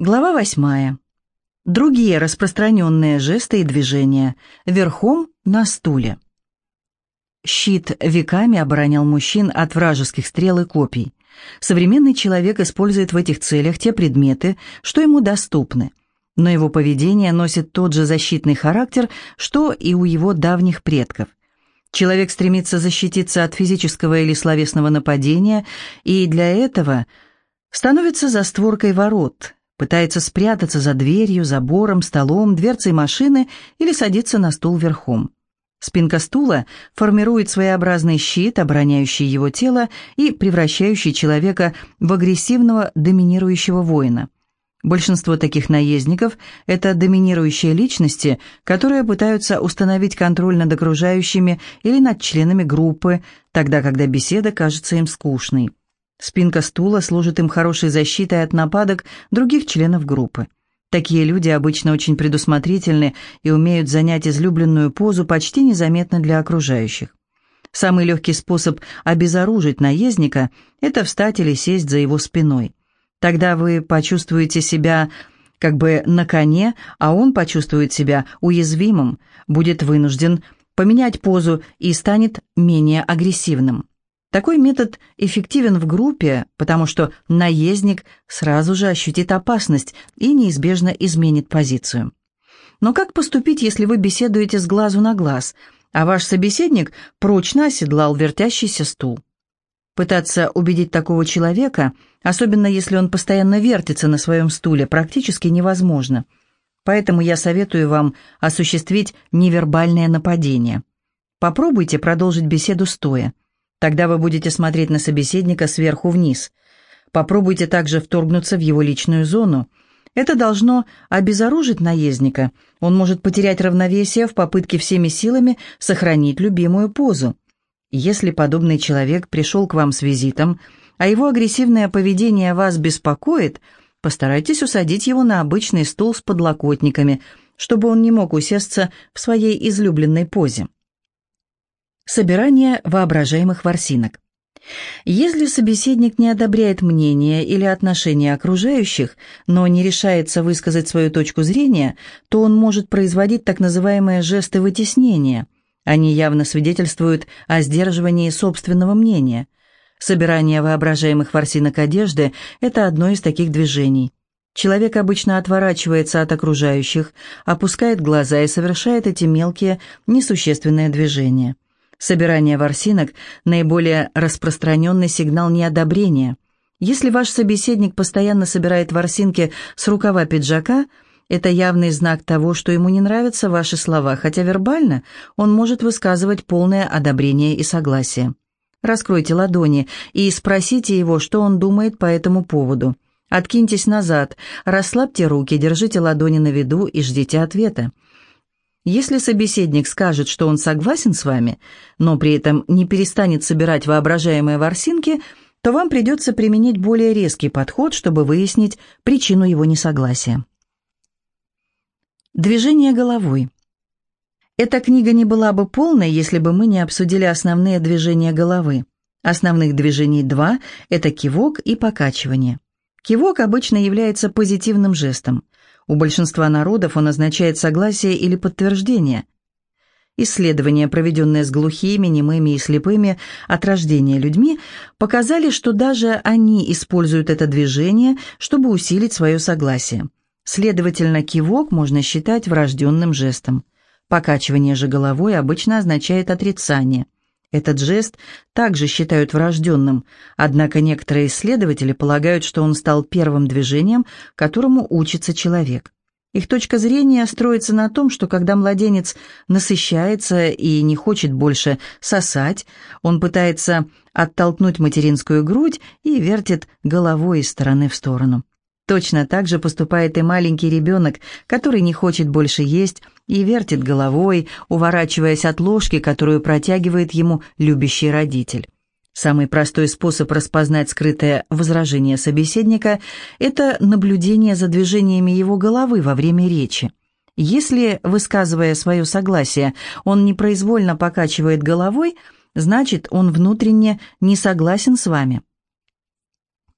Глава восьмая. Другие распространенные жесты и движения. Верхом на стуле. Щит веками оборонял мужчин от вражеских стрел и копий. Современный человек использует в этих целях те предметы, что ему доступны. Но его поведение носит тот же защитный характер, что и у его давних предков. Человек стремится защититься от физического или словесного нападения, и для этого становится за створкой ворот, пытается спрятаться за дверью, забором, столом, дверцей машины или садиться на стул верхом. Спинка стула формирует своеобразный щит, обороняющий его тело и превращающий человека в агрессивного доминирующего воина. Большинство таких наездников – это доминирующие личности, которые пытаются установить контроль над окружающими или над членами группы, тогда, когда беседа кажется им скучной. Спинка стула служит им хорошей защитой от нападок других членов группы. Такие люди обычно очень предусмотрительны и умеют занять излюбленную позу почти незаметно для окружающих. Самый легкий способ обезоружить наездника – это встать или сесть за его спиной. Тогда вы почувствуете себя как бы на коне, а он почувствует себя уязвимым, будет вынужден поменять позу и станет менее агрессивным. Такой метод эффективен в группе, потому что наездник сразу же ощутит опасность и неизбежно изменит позицию. Но как поступить, если вы беседуете с глазу на глаз, а ваш собеседник прочно оседлал вертящийся стул? Пытаться убедить такого человека, особенно если он постоянно вертится на своем стуле, практически невозможно. Поэтому я советую вам осуществить невербальное нападение. Попробуйте продолжить беседу стоя. Тогда вы будете смотреть на собеседника сверху вниз. Попробуйте также вторгнуться в его личную зону. Это должно обезоружить наездника. Он может потерять равновесие в попытке всеми силами сохранить любимую позу. Если подобный человек пришел к вам с визитом, а его агрессивное поведение вас беспокоит, постарайтесь усадить его на обычный стул с подлокотниками, чтобы он не мог усесться в своей излюбленной позе. Собирание воображаемых ворсинок. Если собеседник не одобряет мнение или отношения окружающих, но не решается высказать свою точку зрения, то он может производить так называемые жесты вытеснения. Они явно свидетельствуют о сдерживании собственного мнения. Собирание воображаемых ворсинок одежды – это одно из таких движений. Человек обычно отворачивается от окружающих, опускает глаза и совершает эти мелкие, несущественные движения. Собирание ворсинок – наиболее распространенный сигнал неодобрения. Если ваш собеседник постоянно собирает ворсинки с рукава пиджака, это явный знак того, что ему не нравятся ваши слова, хотя вербально он может высказывать полное одобрение и согласие. Раскройте ладони и спросите его, что он думает по этому поводу. Откиньтесь назад, расслабьте руки, держите ладони на виду и ждите ответа. Если собеседник скажет, что он согласен с вами, но при этом не перестанет собирать воображаемые ворсинки, то вам придется применить более резкий подход, чтобы выяснить причину его несогласия. Движение головой. Эта книга не была бы полной, если бы мы не обсудили основные движения головы. Основных движений два – это кивок и покачивание. Кивок обычно является позитивным жестом – у большинства народов он означает согласие или подтверждение. Исследования, проведенные с глухими, немыми и слепыми от рождения людьми, показали, что даже они используют это движение, чтобы усилить свое согласие. Следовательно, кивок можно считать врожденным жестом. Покачивание же головой обычно означает отрицание – этот жест также считают врожденным, однако некоторые исследователи полагают, что он стал первым движением, которому учится человек. Их точка зрения строится на том, что когда младенец насыщается и не хочет больше сосать, он пытается оттолкнуть материнскую грудь и вертит головой из стороны в сторону. Точно так же поступает и маленький ребенок, который не хочет больше есть и вертит головой, уворачиваясь от ложки, которую протягивает ему любящий родитель. Самый простой способ распознать скрытое возражение собеседника – это наблюдение за движениями его головы во время речи. Если, высказывая свое согласие, он непроизвольно покачивает головой, значит, он внутренне не согласен с вами –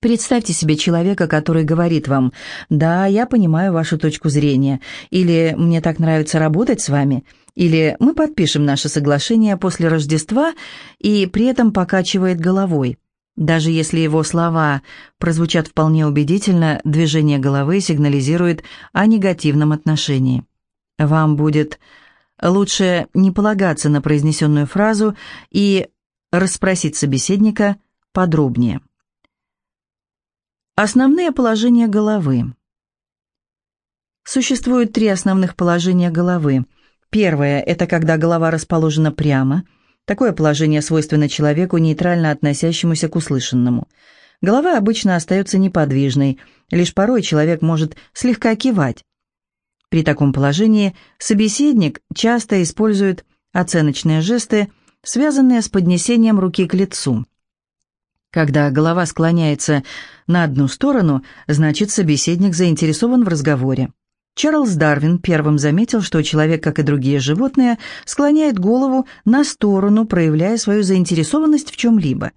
Представьте себе человека, который говорит вам «Да, я понимаю вашу точку зрения», или «Мне так нравится работать с вами», или «Мы подпишем наше соглашение после Рождества» и при этом покачивает головой. Даже если его слова прозвучат вполне убедительно, движение головы сигнализирует о негативном отношении. Вам будет лучше не полагаться на произнесенную фразу и расспросить собеседника подробнее. Основные положения головы. Существует три основных положения головы. Первое – это когда голова расположена прямо. Такое положение свойственно человеку, нейтрально относящемуся к услышанному. Голова обычно остается неподвижной, лишь порой человек может слегка кивать. При таком положении собеседник часто использует оценочные жесты, связанные с поднесением руки к лицу. Когда голова склоняется на одну сторону, значит, собеседник заинтересован в разговоре. Чарльз Дарвин первым заметил, что человек, как и другие животные, склоняет голову на сторону, проявляя свою заинтересованность в чем-либо.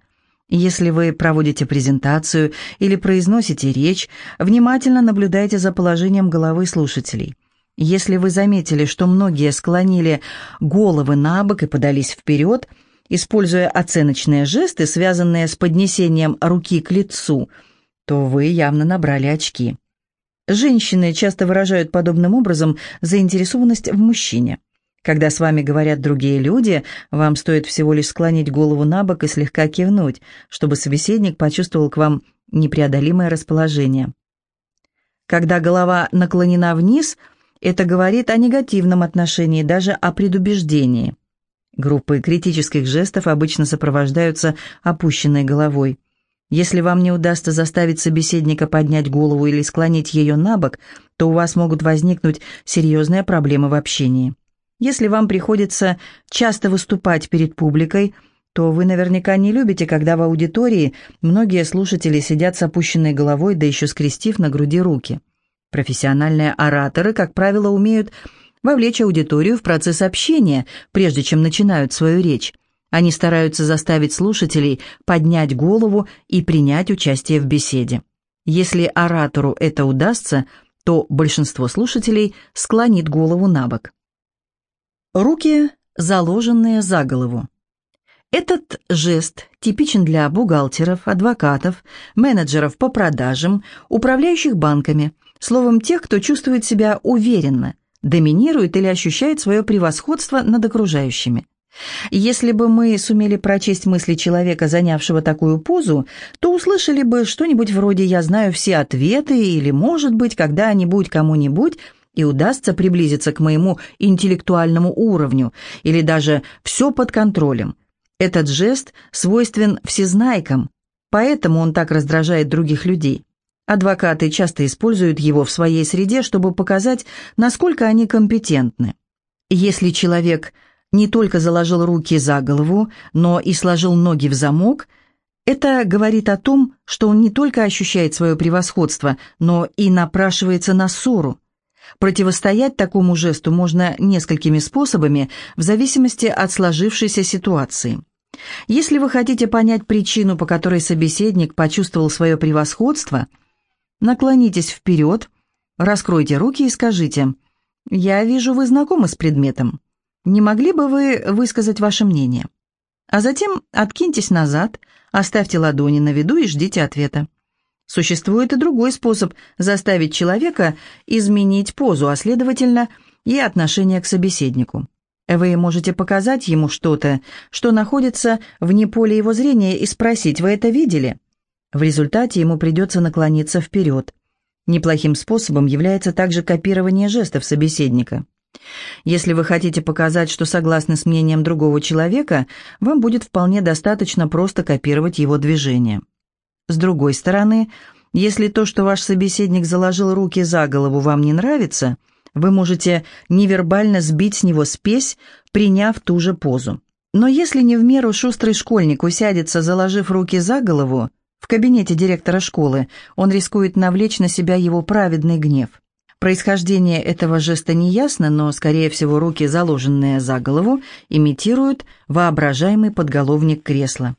Если вы проводите презентацию или произносите речь, внимательно наблюдайте за положением головы слушателей. Если вы заметили, что многие склонили головы на бок и подались вперед – используя оценочные жесты, связанные с поднесением руки к лицу, то вы явно набрали очки. Женщины часто выражают подобным образом заинтересованность в мужчине. Когда с вами говорят другие люди, вам стоит всего лишь склонить голову на бок и слегка кивнуть, чтобы собеседник почувствовал к вам непреодолимое расположение. Когда голова наклонена вниз, это говорит о негативном отношении, даже о предубеждении. Группы критических жестов обычно сопровождаются опущенной головой. Если вам не удастся заставить собеседника поднять голову или склонить ее на бок, то у вас могут возникнуть серьезные проблемы в общении. Если вам приходится часто выступать перед публикой, то вы наверняка не любите, когда в аудитории многие слушатели сидят с опущенной головой, да еще скрестив на груди руки. Профессиональные ораторы, как правило, умеют вовлечь аудиторию в процесс общения, прежде чем начинают свою речь. Они стараются заставить слушателей поднять голову и принять участие в беседе. Если оратору это удастся, то большинство слушателей склонит голову на бок. Руки, заложенные за голову. Этот жест типичен для бухгалтеров, адвокатов, менеджеров по продажам, управляющих банками, словом, тех, кто чувствует себя уверенно – доминирует или ощущает свое превосходство над окружающими. Если бы мы сумели прочесть мысли человека, занявшего такую позу, то услышали бы что-нибудь вроде «я знаю все ответы» или, может быть, когда-нибудь кому-нибудь и удастся приблизиться к моему интеллектуальному уровню, или даже «все под контролем». Этот жест свойствен всезнайкам, поэтому он так раздражает других людей. Адвокаты часто используют его в своей среде, чтобы показать, насколько они компетентны. Если человек не только заложил руки за голову, но и сложил ноги в замок, это говорит о том, что он не только ощущает свое превосходство, но и напрашивается на ссору. Противостоять такому жесту можно несколькими способами в зависимости от сложившейся ситуации. Если вы хотите понять причину, по которой собеседник почувствовал свое превосходство – Наклонитесь вперед, раскройте руки и скажите «Я вижу, вы знакомы с предметом. Не могли бы вы высказать ваше мнение?» А затем откиньтесь назад, оставьте ладони на виду и ждите ответа. Существует и другой способ заставить человека изменить позу, а следовательно и отношение к собеседнику. Вы можете показать ему что-то, что находится вне поля его зрения, и спросить «Вы это видели?» В результате ему придется наклониться вперед. Неплохим способом является также копирование жестов собеседника. Если вы хотите показать, что согласны с мнением другого человека, вам будет вполне достаточно просто копировать его движение. С другой стороны, если то, что ваш собеседник заложил руки за голову, вам не нравится, вы можете невербально сбить с него спесь, приняв ту же позу. Но если не в меру шустрый школьник усядется, заложив руки за голову, в кабинете директора школы, он рискует навлечь на себя его праведный гнев. Происхождение этого жеста не ясно, но, скорее всего, руки, заложенные за голову, имитируют воображаемый подголовник кресла.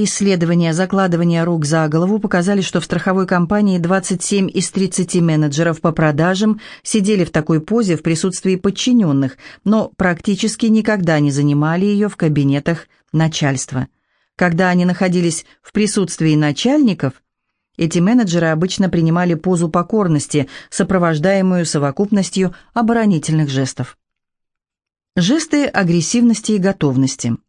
Исследования закладывания рук за голову показали, что в страховой компании 27 из 30 менеджеров по продажам сидели в такой позе в присутствии подчиненных, но практически никогда не занимали ее в кабинетах начальства. Когда они находились в присутствии начальников, эти менеджеры обычно принимали позу покорности, сопровождаемую совокупностью оборонительных жестов. Жесты агрессивности и готовности –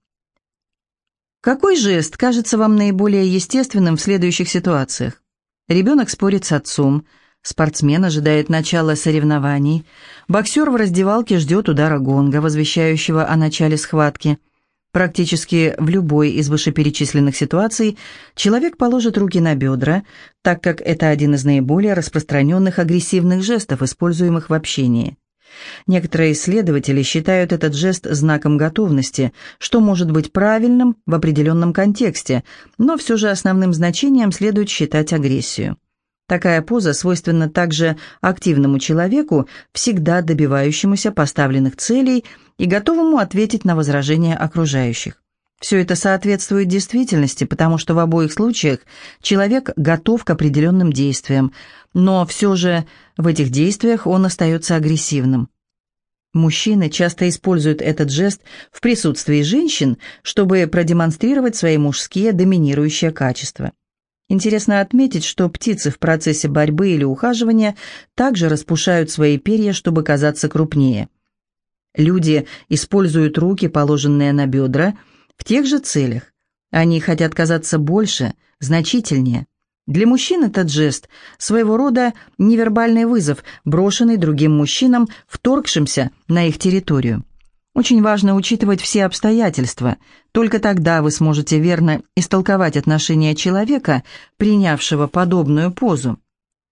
какой жест кажется вам наиболее естественным в следующих ситуациях? Ребенок спорит с отцом, спортсмен ожидает начала соревнований, боксер в раздевалке ждет удара гонга, возвещающего о начале схватки. Практически в любой из вышеперечисленных ситуаций человек положит руки на бедра, так как это один из наиболее распространенных агрессивных жестов, используемых в общении. Некоторые исследователи считают этот жест знаком готовности, что может быть правильным в определенном контексте, но все же основным значением следует считать агрессию. Такая поза свойственна также активному человеку, всегда добивающемуся поставленных целей и готовому ответить на возражения окружающих. Все это соответствует действительности, потому что в обоих случаях человек готов к определенным действиям, но все же в этих действиях он остается агрессивным. Мужчины часто используют этот жест в присутствии женщин, чтобы продемонстрировать свои мужские доминирующие качества. Интересно отметить, что птицы в процессе борьбы или ухаживания также распушают свои перья, чтобы казаться крупнее. Люди используют руки, положенные на бедра, в тех же целях. Они хотят казаться больше, значительнее. Для мужчин этот жест – своего рода невербальный вызов, брошенный другим мужчинам, вторгшимся на их территорию. Очень важно учитывать все обстоятельства. Только тогда вы сможете верно истолковать отношение человека, принявшего подобную позу.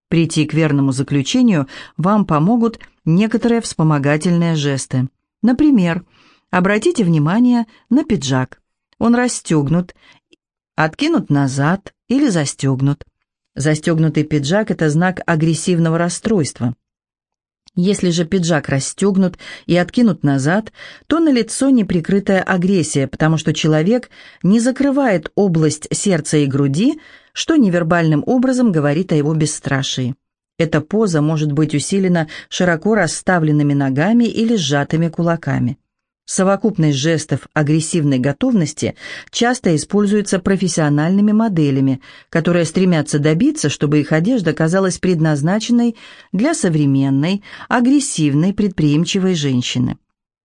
Прийти к верному заключению вам помогут некоторые вспомогательные жесты. Например, обратите внимание на пиджак. Он расстегнут, откинут назад или застегнут. Застегнутый пиджак – это знак агрессивного расстройства. Если же пиджак расстегнут и откинут назад, то на лицо неприкрытая агрессия, потому что человек не закрывает область сердца и груди, что невербальным образом говорит о его бесстрашии. Эта поза может быть усилена широко расставленными ногами или сжатыми кулаками. Совокупность жестов агрессивной готовности часто используется профессиональными моделями, которые стремятся добиться, чтобы их одежда казалась предназначенной для современной, агрессивной, предприимчивой женщины.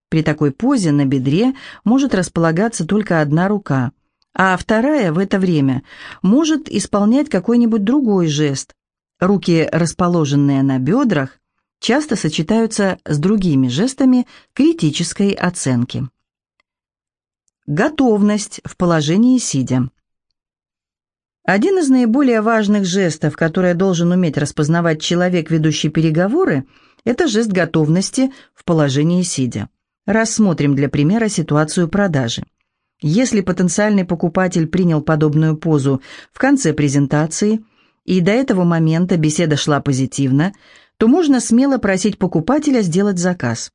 При такой позе на бедре может располагаться только одна рука, а вторая в это время может исполнять какой-нибудь другой жест. Руки, расположенные на бедрах, часто сочетаются с другими жестами критической оценки. Готовность в положении сидя. Один из наиболее важных жестов, которые должен уметь распознавать человек, ведущий переговоры, это жест готовности в положении сидя. Рассмотрим для примера ситуацию продажи. Если потенциальный покупатель принял подобную позу в конце презентации, и до этого момента беседа шла позитивно, то можно смело просить покупателя сделать заказ.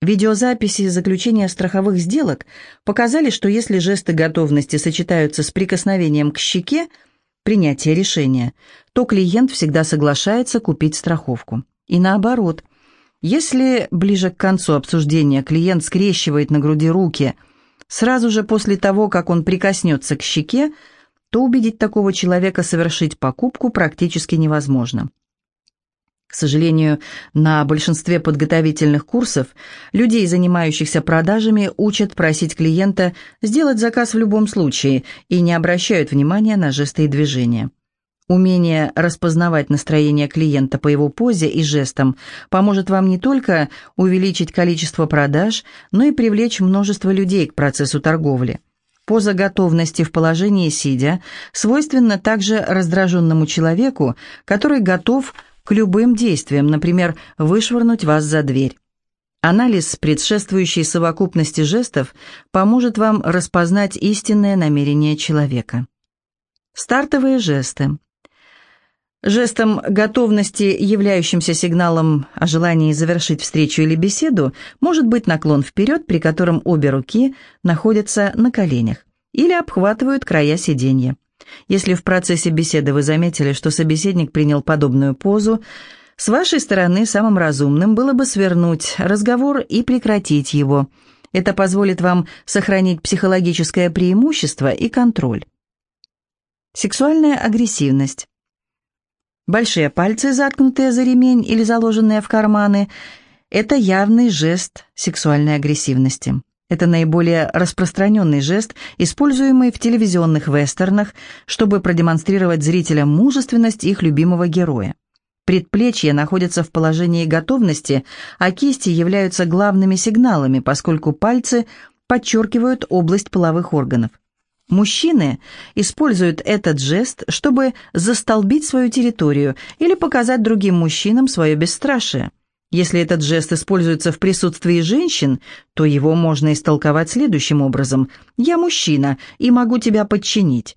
Видеозаписи заключения страховых сделок показали, что если жесты готовности сочетаются с прикосновением к щеке, принятие решения, то клиент всегда соглашается купить страховку. И наоборот, если ближе к концу обсуждения клиент скрещивает на груди руки сразу же после того, как он прикоснется к щеке, то убедить такого человека совершить покупку практически невозможно. К сожалению, на большинстве подготовительных курсов людей, занимающихся продажами, учат просить клиента сделать заказ в любом случае и не обращают внимания на жесты и движения. Умение распознавать настроение клиента по его позе и жестам поможет вам не только увеличить количество продаж, но и привлечь множество людей к процессу торговли. Поза готовности в положении сидя свойственна также раздраженному человеку, который готов – к любым действиям, например, вышвырнуть вас за дверь. Анализ предшествующей совокупности жестов поможет вам распознать истинное намерение человека. Стартовые жесты. Жестом готовности, являющимся сигналом о желании завершить встречу или беседу, может быть наклон вперед, при котором обе руки находятся на коленях или обхватывают края сиденья. Если в процессе беседы вы заметили, что собеседник принял подобную позу, с вашей стороны самым разумным было бы свернуть разговор и прекратить его. Это позволит вам сохранить психологическое преимущество и контроль. Сексуальная агрессивность. Большие пальцы, заткнутые за ремень или заложенные в карманы, это явный жест сексуальной агрессивности. Это наиболее распространенный жест, используемый в телевизионных вестернах, чтобы продемонстрировать зрителям мужественность их любимого героя. Предплечья находятся в положении готовности, а кисти являются главными сигналами, поскольку пальцы подчеркивают область половых органов. Мужчины используют этот жест, чтобы застолбить свою территорию или показать другим мужчинам свое бесстрашие. Если этот жест используется в присутствии женщин, то его можно истолковать следующим образом. «Я мужчина и могу тебя подчинить».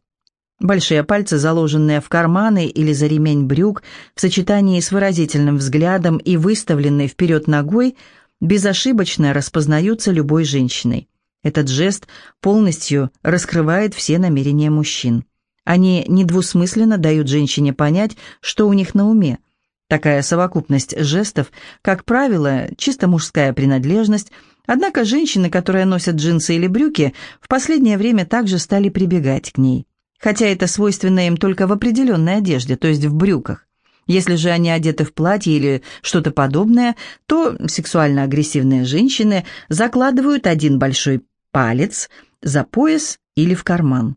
Большие пальцы, заложенные в карманы или за ремень брюк, в сочетании с выразительным взглядом и выставленной вперед ногой, безошибочно распознаются любой женщиной. Этот жест полностью раскрывает все намерения мужчин. Они недвусмысленно дают женщине понять, что у них на уме – Такая совокупность жестов, как правило, чисто мужская принадлежность, однако женщины, которые носят джинсы или брюки, в последнее время также стали прибегать к ней. Хотя это свойственно им только в определенной одежде, то есть в брюках. Если же они одеты в платье или что-то подобное, то сексуально агрессивные женщины закладывают один большой палец за пояс или в карман.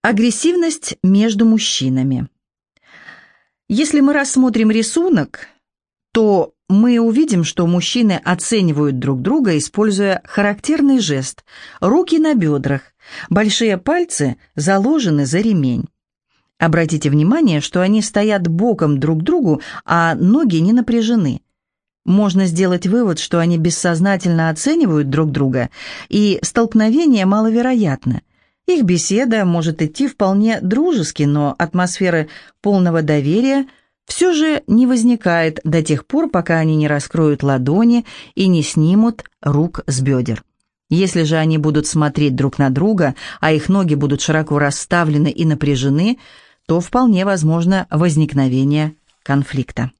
Агрессивность между мужчинами. Если мы рассмотрим рисунок, то мы увидим, что мужчины оценивают друг друга, используя характерный жест «руки на бедрах», большие пальцы заложены за ремень. Обратите внимание, что они стоят боком друг к другу, а ноги не напряжены. Можно сделать вывод, что они бессознательно оценивают друг друга, и столкновение маловероятно – их беседа может идти вполне дружески, но атмосферы полного доверия все же не возникает до тех пор, пока они не раскроют ладони и не снимут рук с бедер. Если же они будут смотреть друг на друга, а их ноги будут широко расставлены и напряжены, то вполне возможно возникновение конфликта.